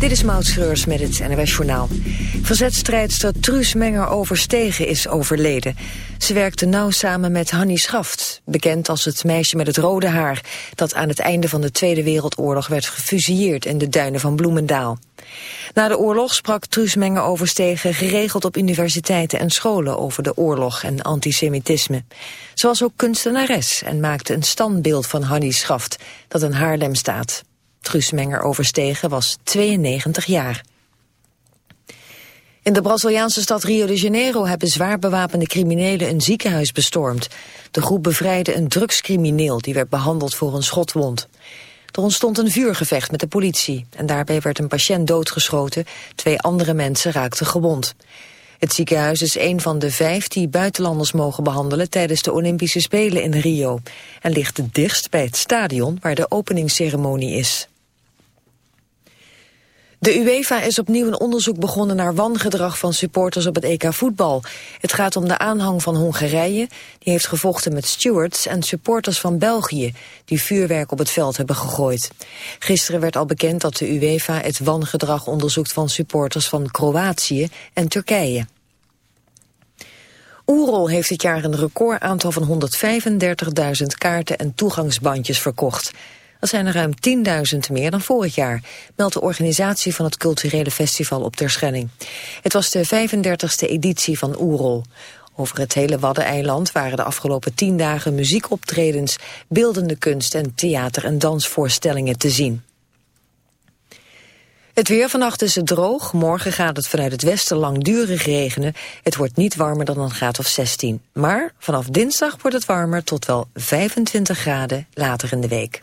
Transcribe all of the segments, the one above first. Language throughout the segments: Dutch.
Dit is Maud Schreurs met het NWS Journaal. Verzetstrijdster Truus Menger Overstegen is overleden. Ze werkte nauw samen met Hannie Schaft, bekend als het meisje met het rode haar... dat aan het einde van de Tweede Wereldoorlog werd gefusilleerd in de duinen van Bloemendaal. Na de oorlog sprak Truus Menger Overstegen geregeld op universiteiten en scholen over de oorlog en antisemitisme. Ze was ook kunstenares en maakte een standbeeld van Hannie Schaft dat in Haarlem staat. Truus Menger Overstegen was 92 jaar. In de Braziliaanse stad Rio de Janeiro hebben zwaar bewapende criminelen een ziekenhuis bestormd. De groep bevrijdde een drugscrimineel die werd behandeld voor een schotwond. Er ontstond een vuurgevecht met de politie en daarbij werd een patiënt doodgeschoten. Twee andere mensen raakten gewond. Het ziekenhuis is een van de vijf die buitenlanders mogen behandelen tijdens de Olympische Spelen in Rio. En ligt het dichtst bij het stadion waar de openingsceremonie is. De UEFA is opnieuw een onderzoek begonnen naar wangedrag van supporters op het EK voetbal. Het gaat om de aanhang van Hongarije, die heeft gevochten met stewards en supporters van België, die vuurwerk op het veld hebben gegooid. Gisteren werd al bekend dat de UEFA het wangedrag onderzoekt van supporters van Kroatië en Turkije. Oerol heeft dit jaar een record aantal van 135.000 kaarten en toegangsbandjes verkocht. Dat zijn er ruim 10.000 meer dan vorig jaar, meldt de organisatie van het culturele festival op Terschelling. Het was de 35e editie van Oerol. Over het hele Waddeneiland waren de afgelopen tien dagen muziekoptredens, beeldende kunst en theater- en dansvoorstellingen te zien. Het weer vannacht is het droog. Morgen gaat het vanuit het westen langdurig regenen. Het wordt niet warmer dan een graad of 16. Maar vanaf dinsdag wordt het warmer tot wel 25 graden later in de week.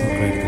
Okay.